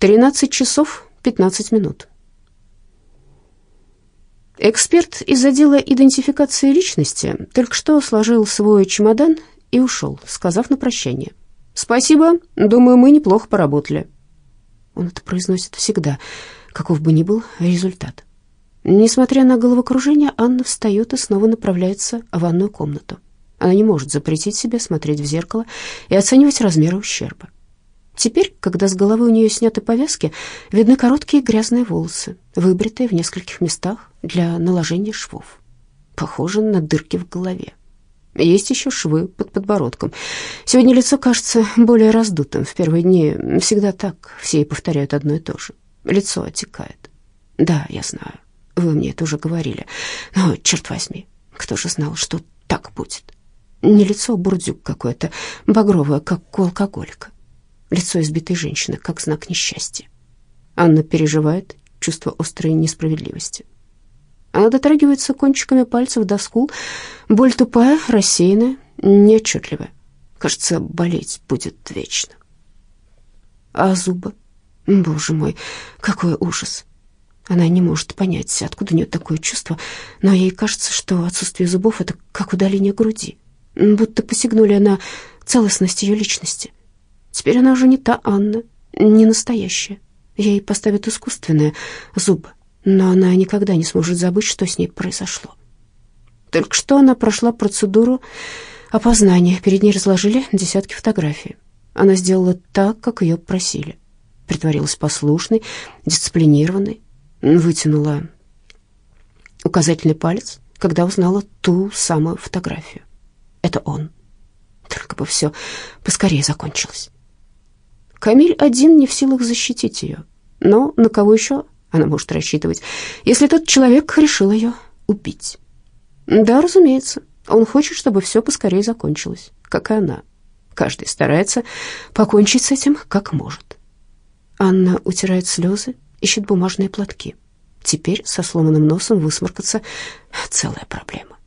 13 часов 15 минут. Эксперт из отдела идентификации личности только что сложил свой чемодан и ушел, сказав на прощание. «Спасибо, думаю, мы неплохо поработали». Он это произносит всегда, каков бы ни был результат. Несмотря на головокружение, Анна встает и снова направляется в ванную комнату. Она не может запретить себе смотреть в зеркало и оценивать размеры ущерба. Теперь, когда с головы у нее сняты повязки, видны короткие грязные волосы, выбритые в нескольких местах для наложения швов. Похоже на дырки в голове. Есть еще швы под подбородком. Сегодня лицо кажется более раздутым. В первые дни всегда так, все и повторяют одно и то же. Лицо отекает. Да, я знаю, вы мне это уже говорили. Но, черт возьми, кто же знал, что так будет? Не лицо, а бурдюк какое-то, багровое, как у алкоголика. Лицо избитой женщины, как знак несчастья. Анна переживает чувство острой несправедливости. Она дотрагивается кончиками пальцев до скул. Боль тупая, рассеянная, неотчетливая. Кажется, болеть будет вечно. А зубы? Боже мой, какой ужас! Она не может понять, откуда у нее такое чувство, но ей кажется, что отсутствие зубов — это как удаление груди, будто посягнули на целостность ее личности. Теперь она уже не та Анна, не настоящая. Ей поставят искусственные зубы но она никогда не сможет забыть, что с ней произошло. Только что она прошла процедуру опознания. Перед ней разложили десятки фотографий. Она сделала так, как ее просили. Притворилась послушной, дисциплинированной, вытянула указательный палец, когда узнала ту самую фотографию. Это он. Только бы все поскорее закончилось. Камиль один не в силах защитить ее. Но на кого еще она может рассчитывать, если тот человек решил ее убить. Да, разумеется, он хочет, чтобы все поскорее закончилось, как и она. Каждый старается покончить с этим как может. Анна утирает слезы, ищет бумажные платки. Теперь со сломанным носом высморкаться — целая проблема.